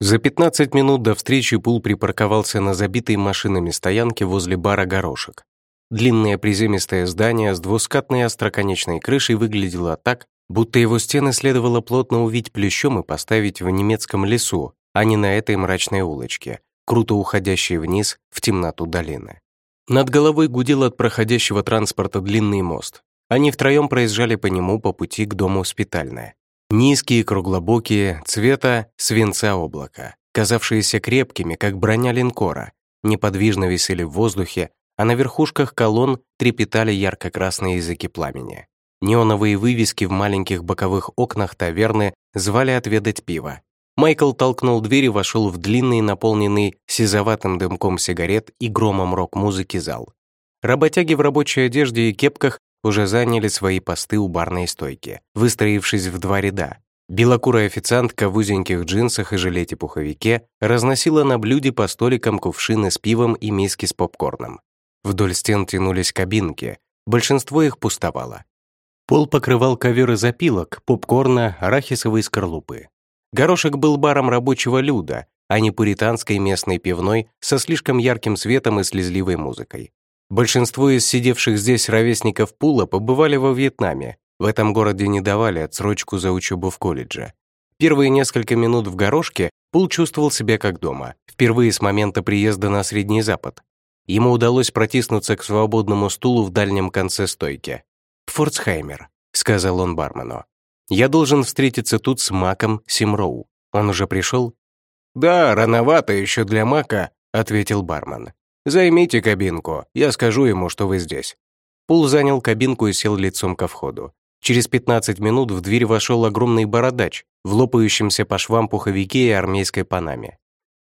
За 15 минут до встречи Пул припарковался на забитой машинами стоянке возле бара «Горошек». Длинное приземистое здание с двускатной остроконечной крышей выглядело так, будто его стены следовало плотно увить плющом и поставить в немецком лесу, а не на этой мрачной улочке, круто уходящей вниз в темноту долины. Над головой гудел от проходящего транспорта длинный мост. Они втроем проезжали по нему по пути к дому спитальное. Низкие, круглобокие, цвета свинца облака, казавшиеся крепкими, как броня линкора, неподвижно висели в воздухе, а на верхушках колонн трепетали ярко-красные языки пламени. Неоновые вывески в маленьких боковых окнах таверны звали отведать пиво. Майкл толкнул дверь и вошел в длинный, наполненный сизоватым дымком сигарет и громом рок-музыки зал. Работяги в рабочей одежде и кепках уже заняли свои посты у барной стойки, выстроившись в два ряда. Белокурая официантка в узеньких джинсах и жилете-пуховике разносила на блюде по столикам кувшины с пивом и миски с попкорном. Вдоль стен тянулись кабинки, большинство их пустовало. Пол покрывал ковер из опилок, попкорна, арахисовой скорлупы. Горошек был баром рабочего люда, а не пуританской местной пивной со слишком ярким светом и слезливой музыкой. Большинство из сидевших здесь ровесников Пула побывали во Вьетнаме. В этом городе не давали отсрочку за учебу в колледже. Первые несколько минут в горошке Пул чувствовал себя как дома, впервые с момента приезда на Средний Запад. Ему удалось протиснуться к свободному стулу в дальнем конце стойки. «Форцхаймер», — сказал он бармену. «Я должен встретиться тут с Маком Симроу. Он уже пришел?» «Да, рановато еще для Мака», — ответил бармен. «Займите кабинку, я скажу ему, что вы здесь». Пул занял кабинку и сел лицом ко входу. Через 15 минут в дверь вошел огромный бородач в лопающемся по швам пуховике и армейской панаме.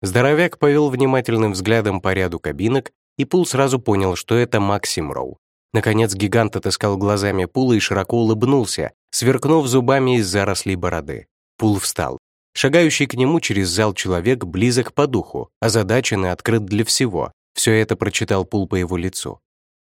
Здоровяк повел внимательным взглядом по ряду кабинок, и Пул сразу понял, что это Максим Роу. Наконец гигант отыскал глазами Пула и широко улыбнулся, сверкнув зубами из зарослей бороды. Пул встал. Шагающий к нему через зал человек близок по духу, озадачен и открыт для всего, все это прочитал Пул по его лицу.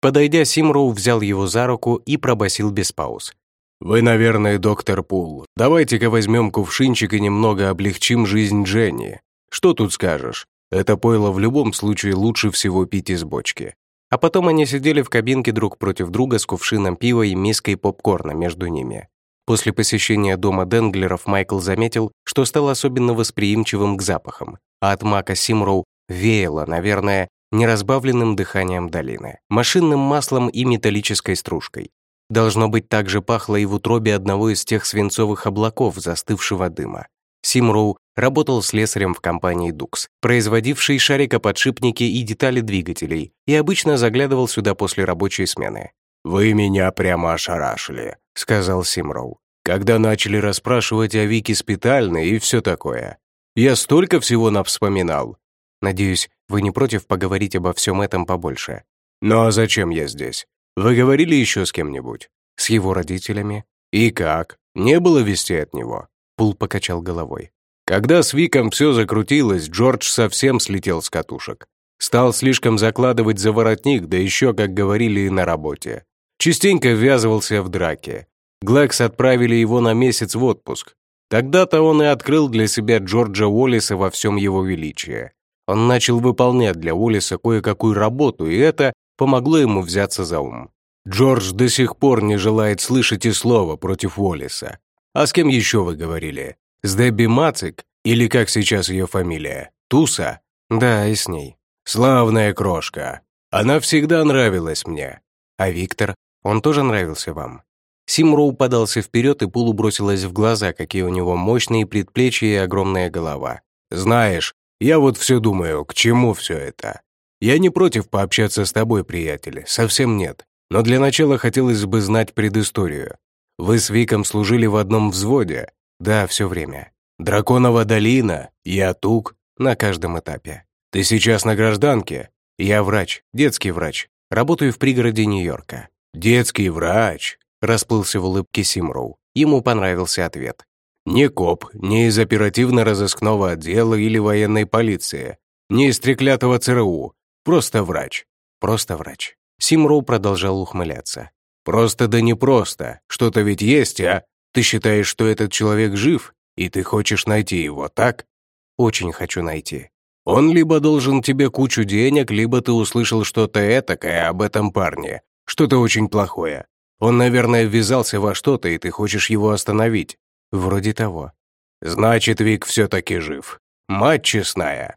Подойдя, Симроу взял его за руку и пробасил без пауз. «Вы, наверное, доктор Пул. Давайте-ка возьмем кувшинчик и немного облегчим жизнь Дженни. Что тут скажешь? Это пойло в любом случае лучше всего пить из бочки». А потом они сидели в кабинке друг против друга с кувшином пива и миской попкорна между ними. После посещения дома Денглеров Майкл заметил, что стал особенно восприимчивым к запахам, а от Мака Симроу веяло, наверное, неразбавленным дыханием долины, машинным маслом и металлической стружкой. Должно быть, так же пахло и в утробе одного из тех свинцовых облаков застывшего дыма. Симроу работал слесарем в компании «Дукс», производившей шарикоподшипники и детали двигателей, и обычно заглядывал сюда после рабочей смены. «Вы меня прямо ошарашили», — сказал Симроу, «когда начали расспрашивать о Вике Спитальной и все такое. Я столько всего навспоминал. Надеюсь, вы не против поговорить обо всем этом побольше? Ну а зачем я здесь? Вы говорили еще с кем-нибудь? С его родителями? И как? Не было вести от него? Пул покачал головой. Когда с Виком все закрутилось, Джордж совсем слетел с катушек. Стал слишком закладывать за воротник, да еще, как говорили, и на работе. Частенько ввязывался в драки. Глэкс отправили его на месяц в отпуск. Тогда-то он и открыл для себя Джорджа Уоллиса во всем его величии. Он начал выполнять для Уоллиса кое-какую работу, и это помогло ему взяться за ум. Джордж до сих пор не желает слышать и слова против Уоллиса. А с кем еще вы говорили? С Дебби Мацик? Или как сейчас ее фамилия? Туса? Да, и с ней. Славная крошка. Она всегда нравилась мне. А Виктор? Он тоже нравился вам? Симроу подался вперед, и Пулу бросилось в глаза, какие у него мощные предплечья и огромная голова. «Знаешь, я вот все думаю, к чему все это? Я не против пообщаться с тобой, приятель, совсем нет. Но для начала хотелось бы знать предысторию. Вы с Виком служили в одном взводе? Да, все время. Драконова долина, я тук, на каждом этапе. Ты сейчас на гражданке? Я врач, детский врач. Работаю в пригороде Нью-Йорка. Детский врач? Расплылся в улыбке Симроу. Ему понравился ответ. Не коп, не из оперативно-розыскного отдела или военной полиции, не из треклятого ЦРУ, просто врач. Просто врач. Симроу продолжал ухмыляться. Просто да не просто, что-то ведь есть, а? Ты считаешь, что этот человек жив, и ты хочешь найти его, так? Очень хочу найти. Он либо должен тебе кучу денег, либо ты услышал что-то этакое об этом парне, что-то очень плохое. Он, наверное, ввязался во что-то, и ты хочешь его остановить. Вроде того. Значит, Вик все-таки жив. Мать честная.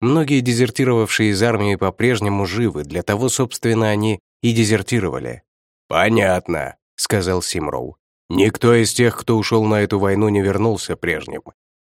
Многие дезертировавшие из армии по-прежнему живы, для того, собственно, они и дезертировали. «Понятно», — сказал Симроу. «Никто из тех, кто ушел на эту войну, не вернулся прежним.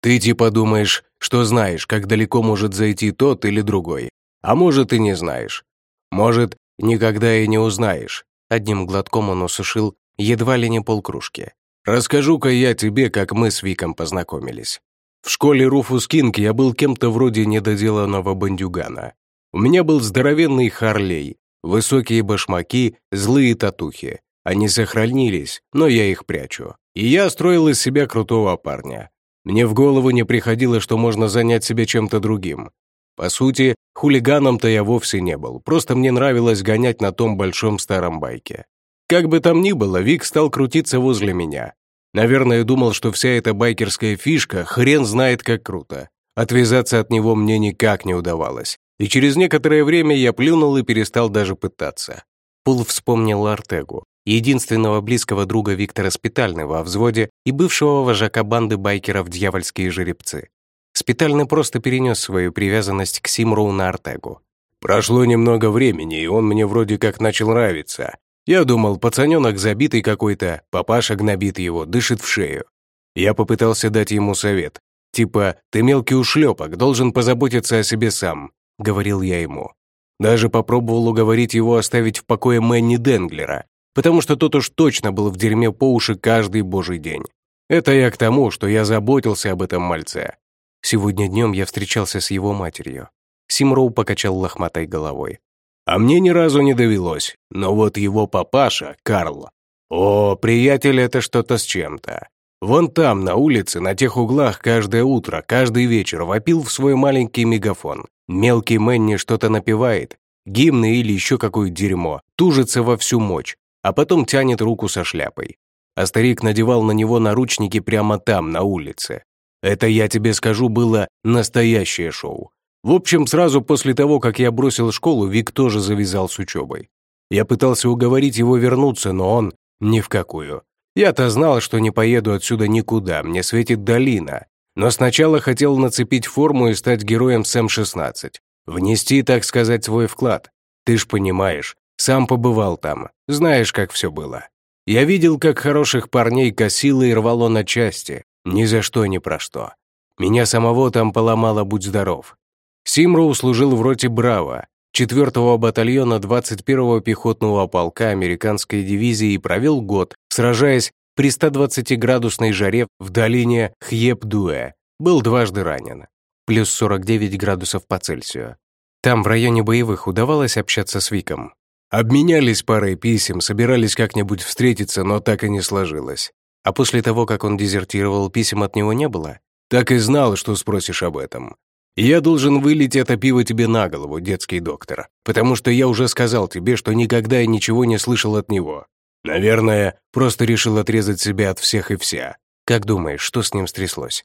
Ты типа думаешь, что знаешь, как далеко может зайти тот или другой. А может, и не знаешь. Может, никогда и не узнаешь». Одним глотком он усушил едва ли не полкружки. «Расскажу-ка я тебе, как мы с Виком познакомились. В школе Руфус Кинг я был кем-то вроде недоделанного бандюгана. У меня был здоровенный Харлей, высокие башмаки, злые татухи. Они сохранились, но я их прячу. И я строил из себя крутого парня. Мне в голову не приходило, что можно занять себя чем-то другим. По сути, хулиганом-то я вовсе не был, просто мне нравилось гонять на том большом старом байке. Как бы там ни было, Вик стал крутиться возле меня, Наверное, думал, что вся эта байкерская фишка хрен знает как круто. Отвязаться от него мне никак не удавалось. И через некоторое время я плюнул и перестал даже пытаться. Пул вспомнил Артегу, единственного близкого друга Виктора Спитальный во взводе и бывшего вожака банды байкеров «Дьявольские жеребцы». Спитальный просто перенес свою привязанность к Симроу на Артегу. «Прошло немного времени, и он мне вроде как начал нравиться. Я думал, пацаненок забитый какой-то, папаша гнобит его, дышит в шею. Я попытался дать ему совет. Типа, ты мелкий ушлепок, должен позаботиться о себе сам, говорил я ему. Даже попробовал уговорить его оставить в покое Мэнни Денглера, потому что тот уж точно был в дерьме по уши каждый божий день. Это я к тому, что я заботился об этом мальце. Сегодня днем я встречался с его матерью. Симроу покачал лохматой головой. А мне ни разу не довелось. Но вот его папаша, Карл. О, приятель, это что-то с чем-то. Вон там, на улице, на тех углах, каждое утро, каждый вечер вопил в свой маленький мегафон. Мелкий Мэнни что-то напевает, гимны или еще какое дерьмо, тужится во всю мощь, а потом тянет руку со шляпой. А старик надевал на него наручники прямо там, на улице. Это, я тебе скажу, было настоящее шоу. В общем, сразу после того, как я бросил школу, Вик тоже завязал с учебой. Я пытался уговорить его вернуться, но он ни в какую. Я-то знал, что не поеду отсюда никуда, мне светит долина. Но сначала хотел нацепить форму и стать героем СМ-16. Внести, так сказать, свой вклад. Ты ж понимаешь, сам побывал там, знаешь, как все было. Я видел, как хороших парней косило и рвало на части, ни за что ни про что. Меня самого там поломало, будь здоров. Симроу служил в роте «Браво», 4-го батальона 21-го пехотного полка американской дивизии и провел год, сражаясь при 120-градусной жаре в долине Хьеп-Дуэ. Был дважды ранен. Плюс 49 градусов по Цельсию. Там, в районе боевых, удавалось общаться с Виком. Обменялись парой писем, собирались как-нибудь встретиться, но так и не сложилось. А после того, как он дезертировал, писем от него не было? Так и знал, что спросишь об этом. Я должен вылить это пиво тебе на голову, детский доктор, потому что я уже сказал тебе, что никогда и ничего не слышал от него. Наверное, просто решил отрезать себя от всех и вся. Как думаешь, что с ним стряслось?»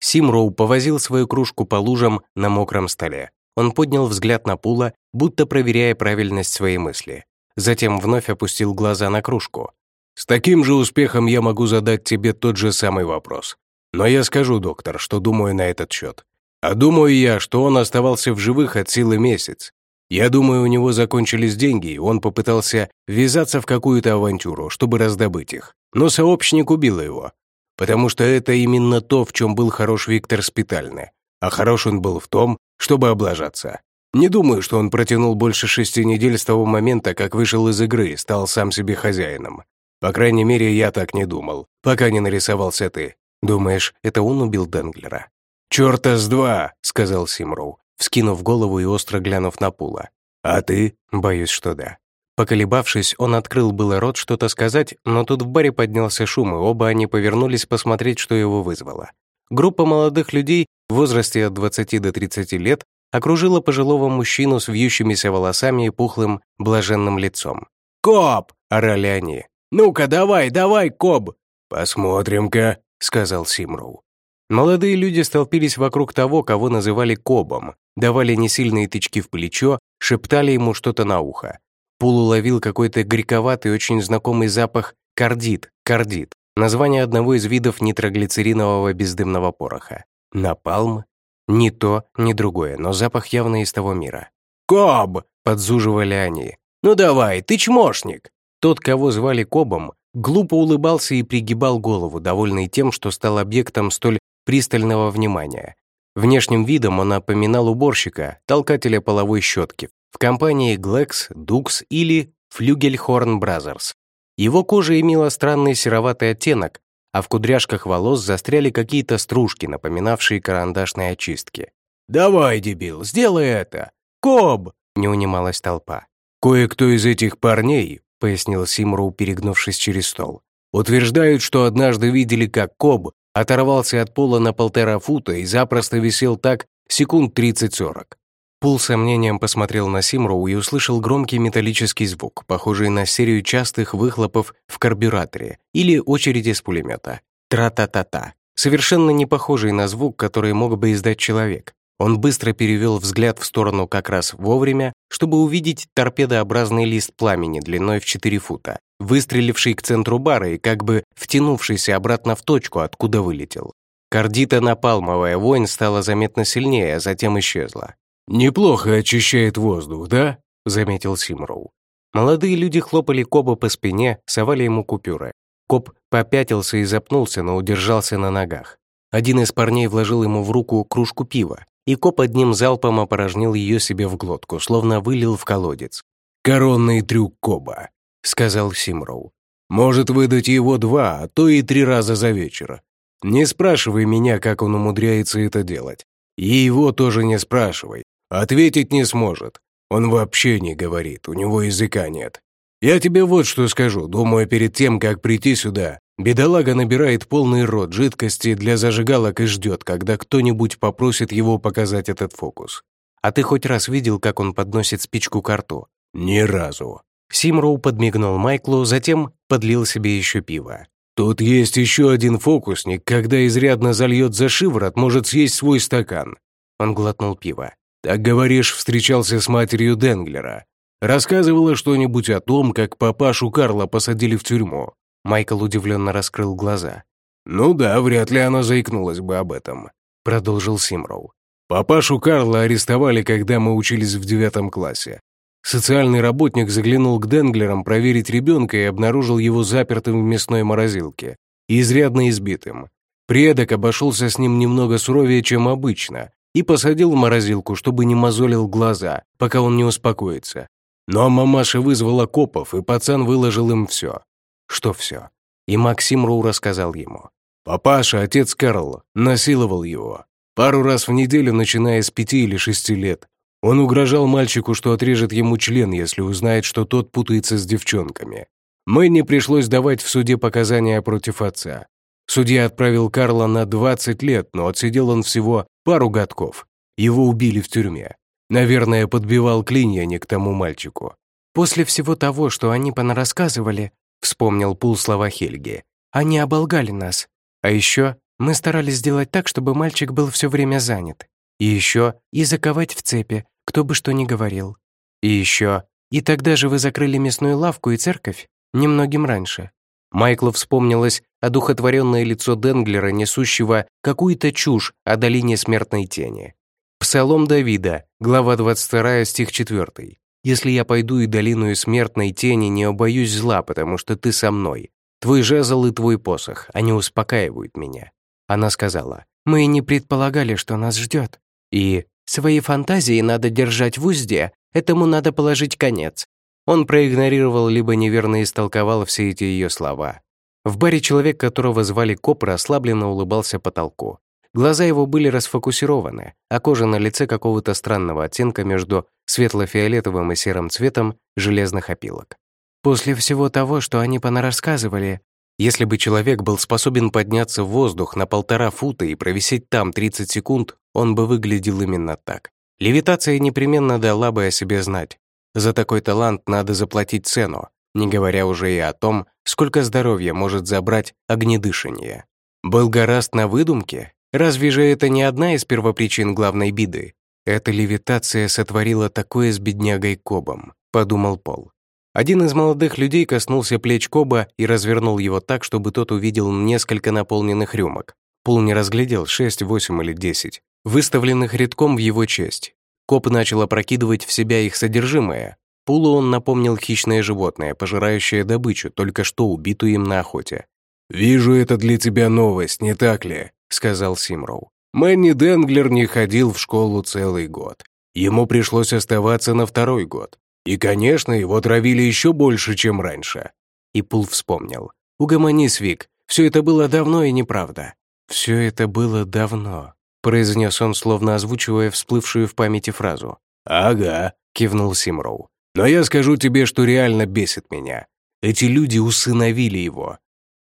Симроу повозил свою кружку по лужам на мокром столе. Он поднял взгляд на Пула, будто проверяя правильность своей мысли. Затем вновь опустил глаза на кружку. «С таким же успехом я могу задать тебе тот же самый вопрос. Но я скажу, доктор, что думаю на этот счет. А думаю я, что он оставался в живых от силы месяц. Я думаю, у него закончились деньги, и он попытался ввязаться в какую-то авантюру, чтобы раздобыть их. Но сообщник убил его. Потому что это именно то, в чем был хорош Виктор Спитальный. А хорош он был в том, чтобы облажаться. Не думаю, что он протянул больше шести недель с того момента, как вышел из игры и стал сам себе хозяином. По крайней мере, я так не думал, пока не нарисовался ты. Думаешь, это он убил Денглера? «Чёрта с два», — сказал Симроу, вскинув голову и остро глянув на Пула. «А ты?» «Боюсь, что да». Поколебавшись, он открыл было рот что-то сказать, но тут в баре поднялся шум, и оба они повернулись посмотреть, что его вызвало. Группа молодых людей в возрасте от 20 до 30 лет окружила пожилого мужчину с вьющимися волосами и пухлым, блаженным лицом. «Коп!» — орали они. «Ну-ка, давай, давай, Коб!» «Посмотрим-ка», — сказал Симроу. Молодые люди столпились вокруг того, кого называли Кобом, давали несильные тычки в плечо, шептали ему что-то на ухо. Пул уловил какой-то горьковатый, очень знакомый запах кардит, кардит, название одного из видов нитроглицеринового бездымного пороха. Напалм? Ни то, ни другое, но запах явно из того мира. «Коб!» — подзуживали они. «Ну давай, ты чмошник!» Тот, кого звали Кобом, глупо улыбался и пригибал голову, довольный тем, что стал объектом столь пристального внимания. Внешним видом он напоминал уборщика, толкателя половой щетки в компании Glex, Dux или Flugelhorn Brothers. Его кожа имела странный сероватый оттенок, а в кудряшках волос застряли какие-то стружки, напоминавшие карандашные очистки. «Давай, дебил, сделай это! Коб!» — не унималась толпа. «Кое-кто из этих парней», — пояснил Симроу, перегнувшись через стол, «утверждают, что однажды видели, как Коб оторвался от пола на полтора фута и запросто висел так секунд 30-40. Пул сомнением посмотрел на Симроу и услышал громкий металлический звук, похожий на серию частых выхлопов в карбюраторе или очереди с пулемета. Тра-та-та-та. Совершенно не похожий на звук, который мог бы издать человек. Он быстро перевел взгляд в сторону как раз вовремя, чтобы увидеть торпедообразный лист пламени длиной в 4 фута, выстреливший к центру бара и как бы втянувшийся обратно в точку, откуда вылетел. Кардита-напалмовая вонь стала заметно сильнее, а затем исчезла. «Неплохо очищает воздух, да?» — заметил Симроу. Молодые люди хлопали Коба по спине, совали ему купюры. Коб попятился и запнулся, но удержался на ногах. Один из парней вложил ему в руку кружку пива, и Коб одним залпом опорожнил ее себе в глотку, словно вылил в колодец. «Коронный трюк Коба», — сказал Симроу. «Может выдать его два, а то и три раза за вечер. Не спрашивай меня, как он умудряется это делать. И его тоже не спрашивай. Ответить не сможет. Он вообще не говорит, у него языка нет. Я тебе вот что скажу. Думаю, перед тем, как прийти сюда, бедолага набирает полный рот жидкости для зажигалок и ждет, когда кто-нибудь попросит его показать этот фокус. А ты хоть раз видел, как он подносит спичку к рту? Ни разу. Симроу подмигнул Майклу, затем подлил себе еще пиво. Тут есть еще один фокусник, когда изрядно зальет за шиворот, может съесть свой стакан. Он глотнул пиво. Так говоришь, встречался с матерью Денглера. Рассказывала что-нибудь о том, как папашу Карла посадили в тюрьму. Майкл удивленно раскрыл глаза. «Ну да, вряд ли она заикнулась бы об этом», — продолжил Симроу. «Папашу Карла арестовали, когда мы учились в девятом классе. Социальный работник заглянул к Денглерам проверить ребенка и обнаружил его запертым в мясной морозилке и изрядно избитым. Предок обошелся с ним немного суровее, чем обычно, и посадил в морозилку, чтобы не мозолил глаза, пока он не успокоится. Но мамаша вызвала копов, и пацан выложил им все. Что все? И Максим Ру рассказал ему. Папаша, отец Карл, насиловал его. Пару раз в неделю, начиная с пяти или шести лет. Он угрожал мальчику, что отрежет ему член, если узнает, что тот путается с девчонками. Мэнни пришлось давать в суде показания против отца. Судья отправил Карла на 20 лет, но отсидел он всего пару годков. Его убили в тюрьме. Наверное, подбивал клинья не к тому мальчику. «После всего того, что они понарассказывали», — вспомнил Пул слова Хельги, «они оболгали нас. А еще мы старались сделать так, чтобы мальчик был все время занят. И еще и заковать в цепи, кто бы что ни говорил. И еще, и тогда же вы закрыли мясную лавку и церковь, немногим раньше. Майклу вспомнилось одухотворенное лицо Денглера, несущего какую-то чушь о долине смертной тени. Псалом Давида, глава 22, стих 4. «Если я пойду и долину и смертной тени, не обоюсь зла, потому что ты со мной. Твой жезл и твой посох, они успокаивают меня». Она сказала, «Мы не предполагали, что нас ждет». И Свои фантазии надо держать в узде, этому надо положить конец. Он проигнорировал либо неверно истолковал все эти ее слова. В баре человек, которого звали Коп, расслабленно улыбался потолку. Глаза его были расфокусированы, а кожа на лице какого-то странного оттенка между светло-фиолетовым и серым цветом железных опилок. После всего того, что они понарассказывали, если бы человек был способен подняться в воздух на полтора фута и провисеть там 30 секунд, он бы выглядел именно так. Левитация непременно дала бы о себе знать. За такой талант надо заплатить цену, не говоря уже и о том, сколько здоровья может забрать огнедышание. Был гораст на выдумке, Разве же это не одна из первопричин главной беды? Эта левитация сотворила такое с беднягой Кобом, подумал Пол. Один из молодых людей коснулся плеч Коба и развернул его так, чтобы тот увидел несколько наполненных рюмок. Пол не разглядел шесть, восемь или десять, выставленных редком в его честь. Коб начал опрокидывать в себя их содержимое. Пулу он напомнил хищное животное, пожирающее добычу, только что убитую им на охоте. «Вижу, это для тебя новость, не так ли?» — сказал Симроу. Мэнни Денглер не ходил в школу целый год. Ему пришлось оставаться на второй год. И, конечно, его травили еще больше, чем раньше. И Пул вспомнил. «Угомонись, Вик, все это было давно и неправда». «Все это было давно», — произнес он, словно озвучивая всплывшую в памяти фразу. «Ага», — кивнул Симроу. «Но я скажу тебе, что реально бесит меня. Эти люди усыновили его.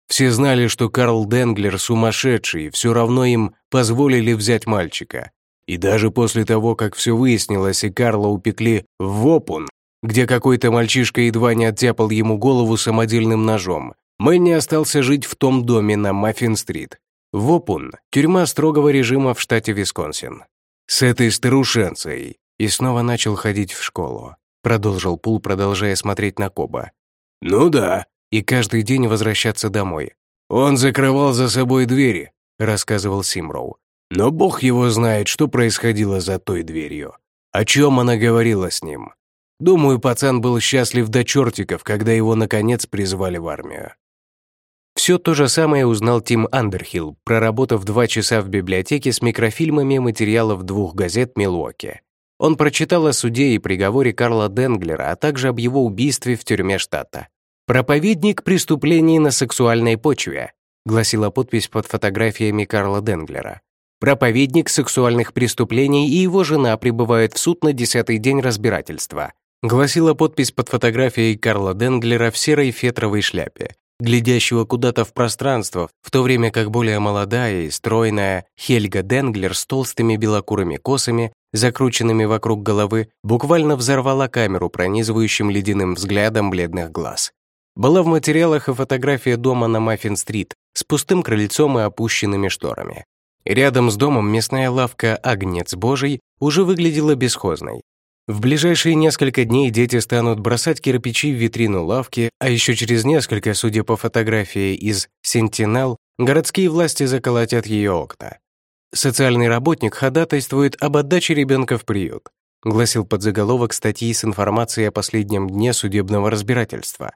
Все знали, что Карл Денглер сумасшедший, все равно им позволили взять мальчика. И даже после того, как все выяснилось, и Карла упекли в Вопун, где какой-то мальчишка едва не оттяпал ему голову самодельным ножом, Мэнни остался жить в том доме на Маффин-стрит. Вопун – тюрьма строгого режима в штате Висконсин. С этой старушенцей. И снова начал ходить в школу. Продолжил Пул, продолжая смотреть на Коба. «Ну да, и каждый день возвращаться домой. «Он закрывал за собой двери», — рассказывал Симроу. «Но бог его знает, что происходило за той дверью. О чем она говорила с ним. Думаю, пацан был счастлив до чертиков, когда его, наконец, призвали в армию». Все то же самое узнал Тим Андерхилл, проработав два часа в библиотеке с микрофильмами материалов двух газет Милуоки. Он прочитал о суде и приговоре Карла Денглера, а также об его убийстве в тюрьме штата. «Проповедник преступлений на сексуальной почве», гласила подпись под фотографиями Карла Денглера. «Проповедник сексуальных преступлений и его жена прибывают в суд на десятый день разбирательства», гласила подпись под фотографией Карла Денглера в серой фетровой шляпе, глядящего куда-то в пространство, в то время как более молодая и стройная Хельга Денглер с толстыми белокурыми косами, закрученными вокруг головы, буквально взорвала камеру пронизывающим ледяным взглядом бледных глаз. Была в материалах и фотография дома на Маффин-стрит с пустым крыльцом и опущенными шторами. Рядом с домом мясная лавка «Агнец Божий» уже выглядела бесхозной. В ближайшие несколько дней дети станут бросать кирпичи в витрину лавки, а еще через несколько, судя по фотографии из «Сентинел», городские власти заколотят ее окна. Социальный работник ходатайствует об отдаче ребенка в приют, гласил подзаголовок статьи с информацией о последнем дне судебного разбирательства.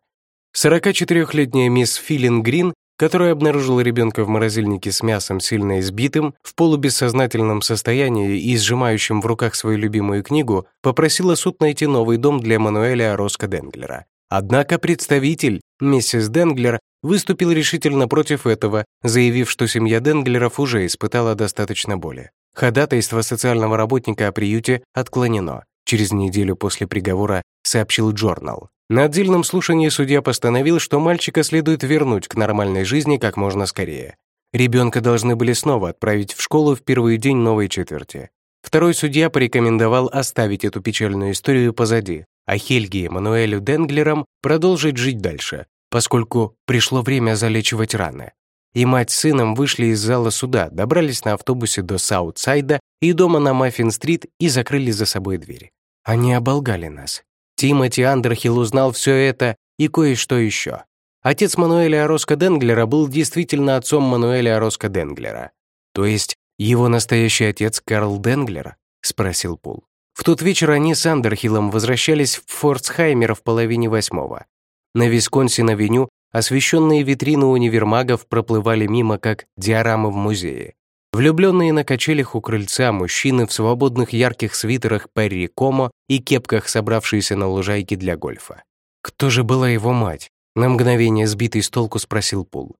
44-летняя мисс Филин Грин, которая обнаружила ребенка в морозильнике с мясом сильно избитым, в полубессознательном состоянии и сжимающим в руках свою любимую книгу, попросила суд найти новый дом для Мануэля Роско Денглера. Однако представитель, миссис Денглер, выступил решительно против этого, заявив, что семья Денглеров уже испытала достаточно боли. Ходатайство социального работника о приюте отклонено. Через неделю после приговора сообщил Джорнал. На отдельном слушании судья постановил, что мальчика следует вернуть к нормальной жизни как можно скорее. Ребенка должны были снова отправить в школу в первый день новой четверти. Второй судья порекомендовал оставить эту печальную историю позади, а Хельги и Мануэлю Денглерам продолжить жить дальше, поскольку пришло время залечивать раны. И мать с сыном вышли из зала суда, добрались на автобусе до Саутсайда и дома на Маффин-стрит и закрыли за собой двери. Они оболгали нас. Тимоти Андерхилл узнал все это и кое-что еще. Отец Мануэля Ороско Денглера был действительно отцом Мануэля Ороско Денглера. То есть его настоящий отец Карл Денглер? Спросил Пул. В тот вечер они с Андерхиллом возвращались в Форцхаймер в половине восьмого. На Висконсин-авеню освещенные витрины универмагов проплывали мимо, как диорамы в музее. Влюбленные на качелях у крыльца мужчины в свободных ярких свитерах Перри Комо и кепках, собравшиеся на лужайке для гольфа. Кто же была его мать? На мгновение сбитый с толку спросил Пул.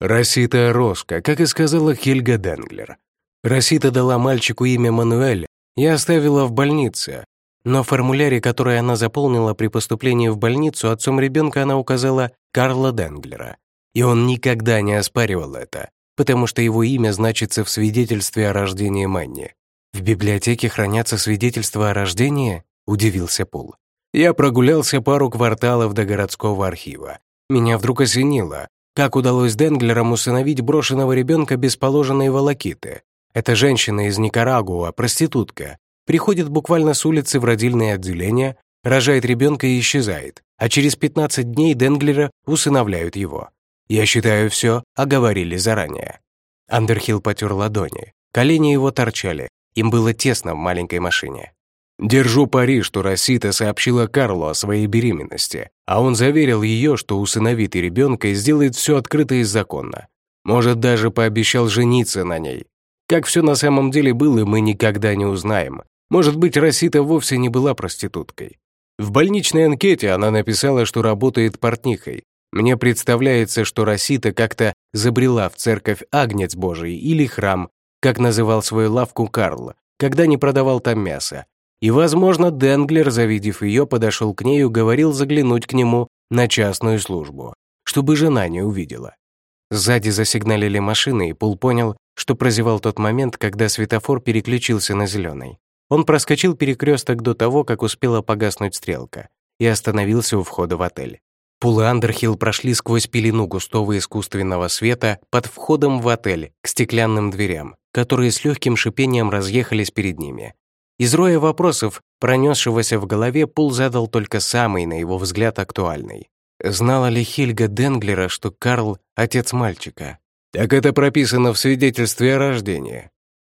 Росита Роско, как и сказала Хельга Денглер. Росита дала мальчику имя Мануэль и оставила в больнице. Но в формуляре, который она заполнила при поступлении в больницу, отцом ребенка она указала Карла Денглера. И он никогда не оспаривал это потому что его имя значится в свидетельстве о рождении Манни. «В библиотеке хранятся свидетельства о рождении?» — удивился Пол. Я прогулялся пару кварталов до городского архива. Меня вдруг осенило, как удалось Денглерам усыновить брошенного ребенка без положенной волокиты. Это женщина из Никарагуа, проститутка. Приходит буквально с улицы в родильное отделение, рожает ребенка и исчезает, а через 15 дней Денглера усыновляют его. Я считаю, все оговорили заранее. Андерхилл потер ладони. Колени его торчали. Им было тесно в маленькой машине. Держу пари, что Росита сообщила Карлу о своей беременности, а он заверил ее, что усыновит и ребенка и сделает все открыто и законно. Может, даже пообещал жениться на ней. Как все на самом деле было, мы никогда не узнаем. Может быть, Росита вовсе не была проституткой. В больничной анкете она написала, что работает портнихой. Мне представляется, что Росита как-то забрела в церковь Агнец Божий или храм, как называл свою лавку Карл, когда не продавал там мясо, и, возможно, Денглер, завидев ее, подошел к ней и говорил заглянуть к нему на частную службу, чтобы жена не увидела. Сзади засигналили машины, и Пул понял, что прозевал тот момент, когда светофор переключился на зеленый. Он проскочил перекресток до того, как успела погаснуть стрелка, и остановился у входа в отель. Пул и Андерхилл прошли сквозь пелену густого искусственного света под входом в отель к стеклянным дверям, которые с легким шипением разъехались перед ними. Из роя вопросов, пронесшегося в голове, Пул задал только самый, на его взгляд, актуальный. Знала ли Хельга Денглера, что Карл — отец мальчика? Так это прописано в свидетельстве о рождении.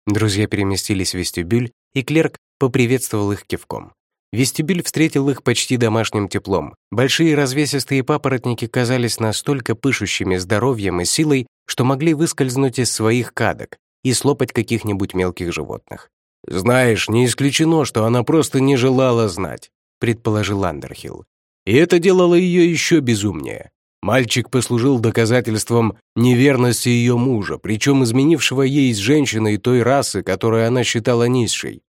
Друзья переместились в вестибюль, и клерк поприветствовал их кивком. Вестибюль встретил их почти домашним теплом. Большие развесистые папоротники казались настолько пышущими здоровьем и силой, что могли выскользнуть из своих кадок и слопать каких-нибудь мелких животных. «Знаешь, не исключено, что она просто не желала знать», предположил Андерхилл. И это делало ее еще безумнее. Мальчик послужил доказательством неверности ее мужа, причем изменившего ей с женщиной той расы, которую она считала низшей.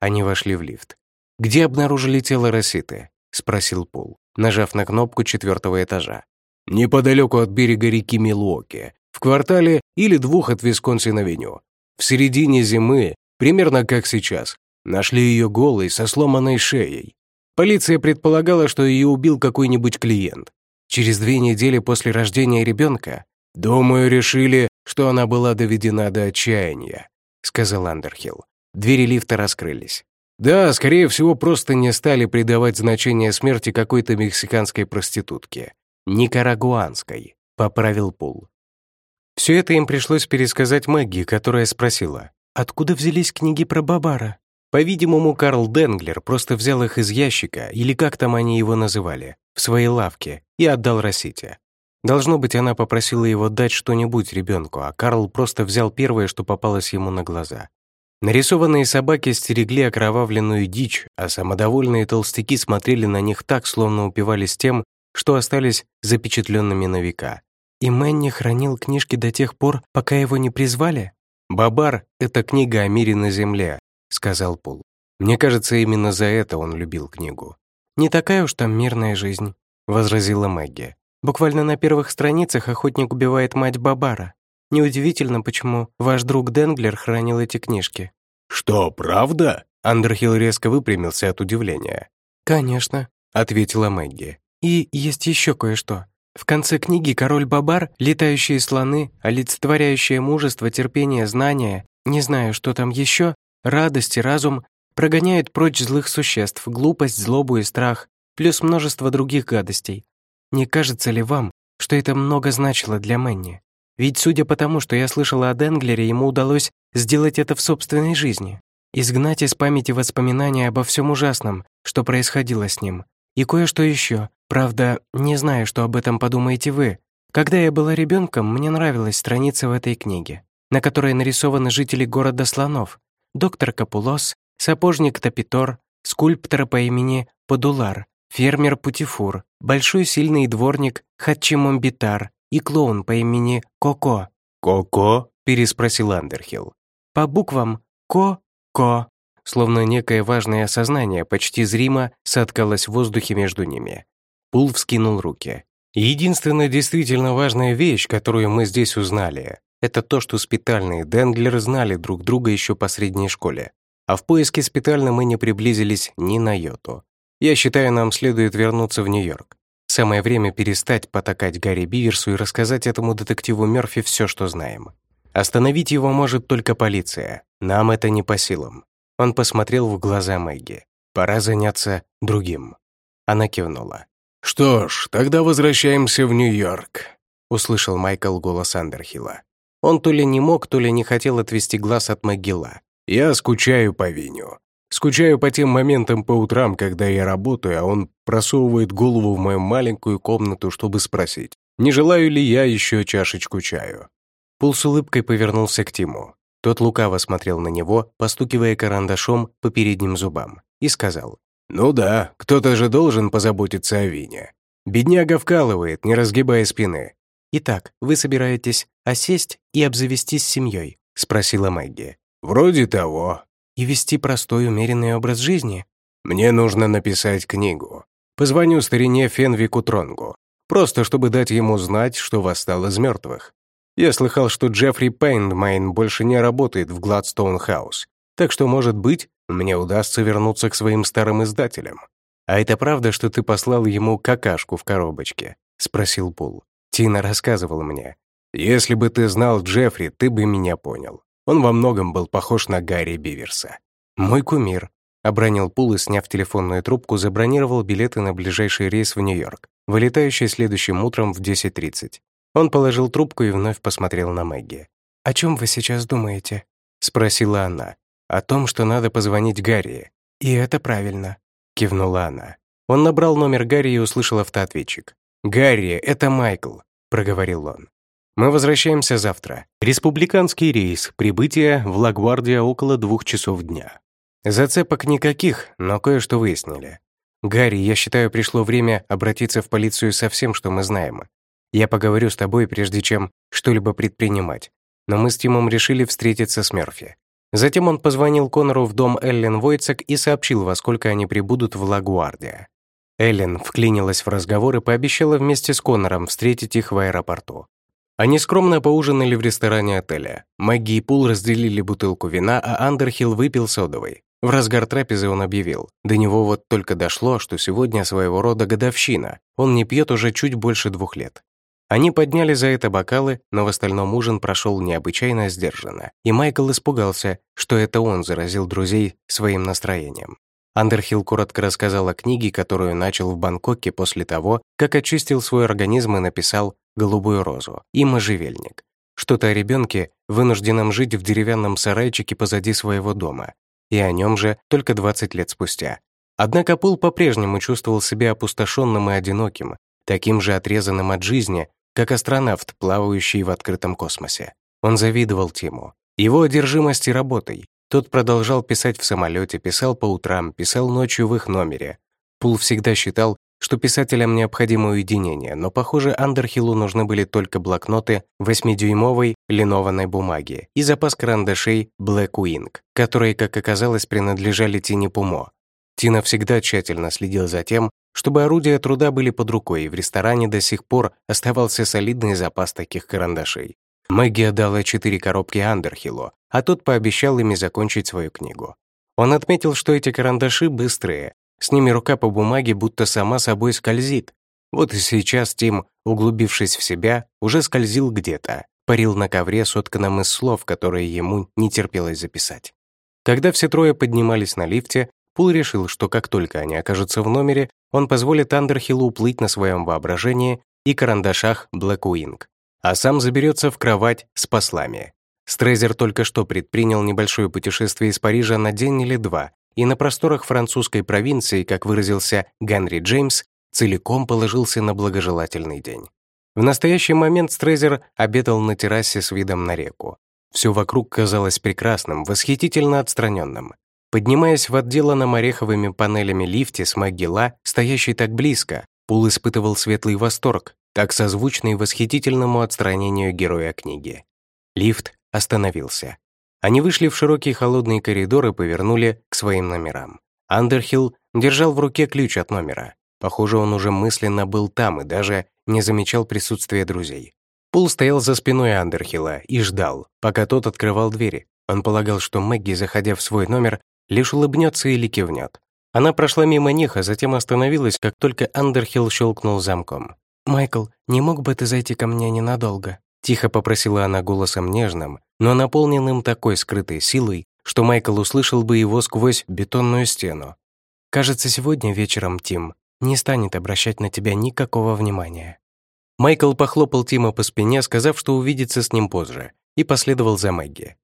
Они вошли в лифт. «Где обнаружили тело Роситы?» — спросил Пол, нажав на кнопку четвертого этажа. «Неподалеку от берега реки Милуоки, в квартале или двух от Висконсин-авеню. В середине зимы Примерно как сейчас. Нашли ее голой, со сломанной шеей. Полиция предполагала, что ее убил какой-нибудь клиент. Через две недели после рождения ребенка, думаю, решили, что она была доведена до отчаяния, сказал Андерхилл. Двери лифта раскрылись. Да, скорее всего, просто не стали придавать значение смерти какой-то мексиканской проститутки. Никарагуанской, поправил Пул. Все это им пришлось пересказать Мэгги, которая спросила, Откуда взялись книги про Бабара? По-видимому, Карл Денглер просто взял их из ящика, или как там они его называли, в своей лавке, и отдал Росите. Должно быть, она попросила его дать что-нибудь ребенку, а Карл просто взял первое, что попалось ему на глаза. Нарисованные собаки стерегли окровавленную дичь, а самодовольные толстяки смотрели на них так, словно упивались тем, что остались запечатленными на века. И Мэнни хранил книжки до тех пор, пока его не призвали? «Бабар — это книга о мире на земле», — сказал Пул. «Мне кажется, именно за это он любил книгу». «Не такая уж там мирная жизнь», — возразила Мэгги. «Буквально на первых страницах охотник убивает мать Бабара. Неудивительно, почему ваш друг Денглер хранил эти книжки». «Что, правда?» Андерхилл резко выпрямился от удивления. «Конечно», — ответила Мэгги. «И есть еще кое-что. В конце книги король Бабар, летающие слоны, олицетворяющее мужество, терпение, знания, не знаю, что там еще, радость и разум, прогоняют прочь злых существ, глупость, злобу и страх, плюс множество других гадостей. Не кажется ли вам, что это много значило для Мэнни? Ведь судя по тому, что я слышала о Денглере, ему удалось сделать это в собственной жизни. Изгнать из памяти воспоминания обо всем ужасном, что происходило с ним. И кое-что еще, Правда, не знаю, что об этом подумаете вы. Когда я была ребенком, мне нравилась страница в этой книге, на которой нарисованы жители города Слонов, доктор Капулос, сапожник Тапитор, скульптор по имени Подулар, фермер Путифур, большой сильный дворник Хатчимомбитар и клоун по имени Коко. «Коко?» — переспросил Андерхилл. «По буквам Ко-Ко». Словно некое важное осознание почти зримо соткалось в воздухе между ними. Пул вскинул руки. «Единственная действительно важная вещь, которую мы здесь узнали, это то, что спитальные Денглеры знали друг друга еще по средней школе. А в поиске спитальна мы не приблизились ни на йоту. Я считаю, нам следует вернуться в Нью-Йорк. Самое время перестать потакать Гарри Биверсу и рассказать этому детективу Мёрфи все, что знаем». Остановить его может только полиция. Нам это не по силам. Он посмотрел в глаза Мэгги. Пора заняться другим. Она кивнула. «Что ж, тогда возвращаемся в Нью-Йорк», — услышал Майкл голос Андерхилла. Он то ли не мог, то ли не хотел отвести глаз от могила. «Я скучаю по Виню. Скучаю по тем моментам по утрам, когда я работаю, а он просовывает голову в мою маленькую комнату, чтобы спросить, не желаю ли я еще чашечку чаю». Пул с улыбкой повернулся к Тиму. Тот лукаво смотрел на него, постукивая карандашом по передним зубам, и сказал, «Ну да, кто-то же должен позаботиться о Вине. Бедняга вкалывает, не разгибая спины». «Итак, вы собираетесь осесть и обзавестись семьей?» — спросила Мэгги. «Вроде того». «И вести простой, умеренный образ жизни?» «Мне нужно написать книгу. Позвоню старине Фенвику Тронгу, просто чтобы дать ему знать, что восстал из мертвых. Я слыхал, что Джеффри Пейндмайн больше не работает в Гладстоун Хаус, так что, может быть, мне удастся вернуться к своим старым издателям. «А это правда, что ты послал ему какашку в коробочке?» — спросил Пул. Тина рассказывала мне. «Если бы ты знал Джеффри, ты бы меня понял. Он во многом был похож на Гарри Биверса». «Мой кумир», — обронил Пул и, сняв телефонную трубку, забронировал билеты на ближайший рейс в Нью-Йорк, вылетающий следующим утром в 10.30. Он положил трубку и вновь посмотрел на Мэгги. «О чем вы сейчас думаете?» — спросила она о том, что надо позвонить Гарри. «И это правильно», — кивнула она. Он набрал номер Гарри и услышал автоответчик. «Гарри, это Майкл», — проговорил он. «Мы возвращаемся завтра. Республиканский рейс, прибытие в Лагвардия около двух часов дня. Зацепок никаких, но кое-что выяснили. Гарри, я считаю, пришло время обратиться в полицию со всем, что мы знаем. Я поговорю с тобой, прежде чем что-либо предпринимать. Но мы с Тимом решили встретиться с Мерфи. Затем он позвонил Конору в дом Эллен Войцек и сообщил, во сколько они прибудут в Лагуардия. Эллен вклинилась в разговор и пообещала вместе с Конором встретить их в аэропорту. Они скромно поужинали в ресторане отеля. Мэгги и Пул разделили бутылку вина, а Андерхилл выпил содовой. В разгар трапезы он объявил. До него вот только дошло, что сегодня своего рода годовщина. Он не пьет уже чуть больше двух лет. Они подняли за это бокалы, но в остальном ужин прошел необычайно сдержанно, и Майкл испугался, что это он заразил друзей своим настроением. Андерхилл коротко рассказал о книге, которую начал в Бангкоке после того, как очистил свой организм и написал «Голубую розу» и «Можжевельник». Что-то о ребенке, вынужденном жить в деревянном сарайчике позади своего дома, и о нем же только 20 лет спустя. Однако Пул по-прежнему чувствовал себя опустошенным и одиноким, таким же отрезанным от жизни, как астронавт, плавающий в открытом космосе. Он завидовал Тиму, его одержимости работой. Тот продолжал писать в самолете, писал по утрам, писал ночью в их номере. Пул всегда считал, что писателям необходимо уединение, но, похоже, Андерхиллу нужны были только блокноты 8-дюймовой линованной бумаги и запас карандашей Black Wing, которые, как оказалось, принадлежали Тине Пумо. Тина всегда тщательно следил за тем, чтобы орудия труда были под рукой, и в ресторане до сих пор оставался солидный запас таких карандашей. Мэгги отдала четыре коробки Андерхиллу, а тот пообещал ими закончить свою книгу. Он отметил, что эти карандаши быстрые, с ними рука по бумаге будто сама собой скользит. Вот и сейчас Тим, углубившись в себя, уже скользил где-то, парил на ковре, сотканном из слов, которые ему не терпелось записать. Когда все трое поднимались на лифте, Пул решил, что как только они окажутся в номере, он позволит Андерхиллу уплыть на своем воображении и карандашах Блэкуинг, а сам заберется в кровать с послами. Стрейзер только что предпринял небольшое путешествие из Парижа на день или два, и на просторах французской провинции, как выразился Генри Джеймс, целиком положился на благожелательный день. В настоящий момент Стрейзер обедал на террасе с видом на реку. Все вокруг казалось прекрасным, восхитительно отстраненным. Поднимаясь в отделанном ореховыми панелями лифте с могила, стоящей так близко, Пул испытывал светлый восторг, так созвучный восхитительному отстранению героя книги. Лифт остановился. Они вышли в широкий холодный коридор и повернули к своим номерам. Андерхилл держал в руке ключ от номера. Похоже, он уже мысленно был там и даже не замечал присутствия друзей. Пул стоял за спиной Андерхилла и ждал, пока тот открывал двери. Он полагал, что Мэгги, заходя в свой номер, лишь улыбнется или кивнет. Она прошла мимо них, а затем остановилась, как только Андерхилл щелкнул замком. «Майкл, не мог бы ты зайти ко мне ненадолго?» Тихо попросила она голосом нежным, но наполненным такой скрытой силой, что Майкл услышал бы его сквозь бетонную стену. «Кажется, сегодня вечером Тим не станет обращать на тебя никакого внимания». Майкл похлопал Тима по спине, сказав, что увидится с ним позже, и последовал за Мэгги.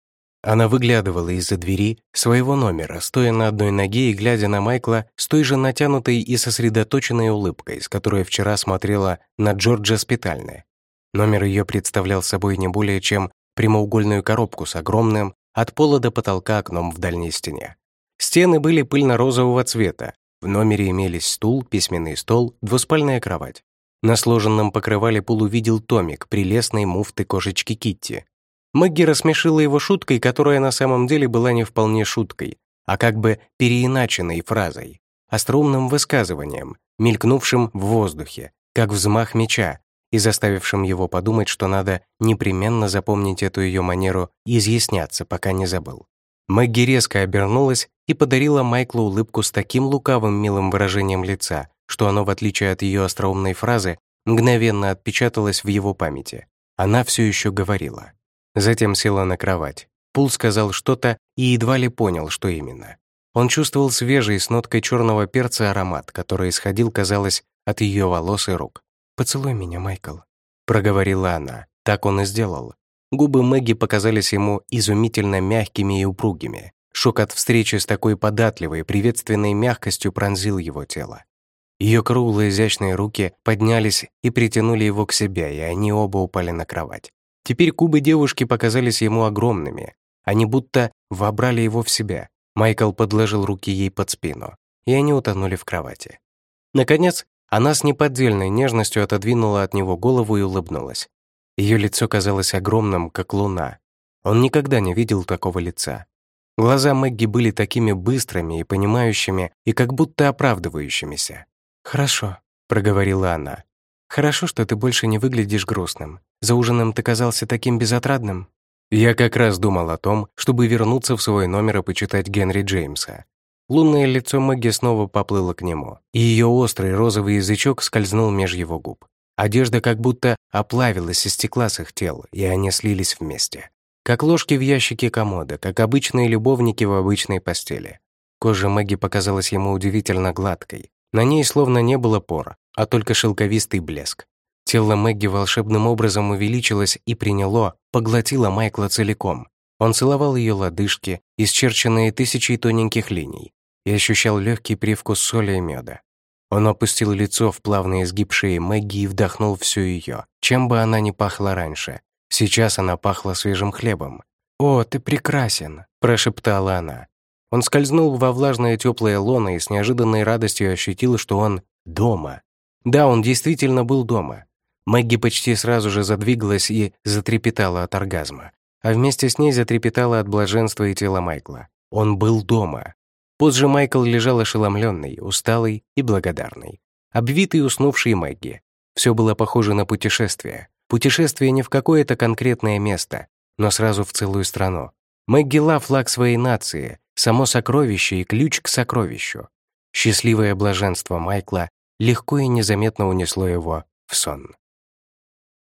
Она выглядывала из-за двери своего номера, стоя на одной ноге и глядя на Майкла с той же натянутой и сосредоточенной улыбкой, с которой вчера смотрела на Джорджа Спитальне. Номер ее представлял собой не более чем прямоугольную коробку с огромным, от пола до потолка окном в дальней стене. Стены были пыльно-розового цвета. В номере имелись стул, письменный стол, двуспальная кровать. На сложенном покрывале Пул увидел томик прелестной муфты кошечки Китти. Мэгги рассмешила его шуткой, которая на самом деле была не вполне шуткой, а как бы переиначенной фразой, остроумным высказыванием, мелькнувшим в воздухе, как взмах меча, и заставившим его подумать, что надо непременно запомнить эту ее манеру и изъясняться, пока не забыл. Мэгги резко обернулась и подарила Майклу улыбку с таким лукавым милым выражением лица, что оно, в отличие от ее остроумной фразы, мгновенно отпечаталось в его памяти. Она все еще говорила. Затем села на кровать. Пул сказал что-то и едва ли понял, что именно. Он чувствовал свежий с ноткой черного перца аромат, который исходил, казалось, от ее волос и рук. «Поцелуй меня, Майкл», — проговорила она. Так он и сделал. Губы Мэгги показались ему изумительно мягкими и упругими. Шок от встречи с такой податливой, приветственной мягкостью пронзил его тело. Ее круглые изящные руки поднялись и притянули его к себе, и они оба упали на кровать. Теперь губы девушки показались ему огромными. Они будто вобрали его в себя. Майкл подложил руки ей под спину, и они утонули в кровати. Наконец, она с неподдельной нежностью отодвинула от него голову и улыбнулась. Ее лицо казалось огромным, как луна. Он никогда не видел такого лица. Глаза Мэгги были такими быстрыми и понимающими, и как будто оправдывающимися. «Хорошо», — проговорила она. «Хорошо, что ты больше не выглядишь грустным. За ужином ты казался таким безотрадным». Я как раз думал о том, чтобы вернуться в свой номер и почитать Генри Джеймса. Лунное лицо Мэгги снова поплыло к нему, и ее острый розовый язычок скользнул меж его губ. Одежда как будто оплавилась из стекла с их тел, и они слились вместе. Как ложки в ящике комода, как обычные любовники в обычной постели. Кожа Мэгги показалась ему удивительно гладкой. На ней словно не было пор, а только шелковистый блеск. Тело Мэгги волшебным образом увеличилось и приняло, поглотило Майкла целиком. Он целовал ее лодыжки, исчерченные тысячей тоненьких линий, и ощущал легкий привкус соли и меда. Он опустил лицо в плавный изгиб шеи Мэгги и вдохнул всю ее, чем бы она ни пахла раньше. Сейчас она пахла свежим хлебом. «О, ты прекрасен!» – прошептала она. Он скользнул во влажное теплое лоно и с неожиданной радостью ощутил, что он дома. Да, он действительно был дома. Мэгги почти сразу же задвигалась и затрепетала от оргазма. А вместе с ней затрепетала от блаженства и тела Майкла. Он был дома. Позже Майкл лежал ошеломленный, усталый и благодарный. Обвитый уснувший Мэгги. Все было похоже на путешествие. Путешествие не в какое-то конкретное место, но сразу в целую страну. Мэгги Ла — флаг своей нации, само сокровище и ключ к сокровищу. Счастливое блаженство Майкла легко и незаметно унесло его в сон.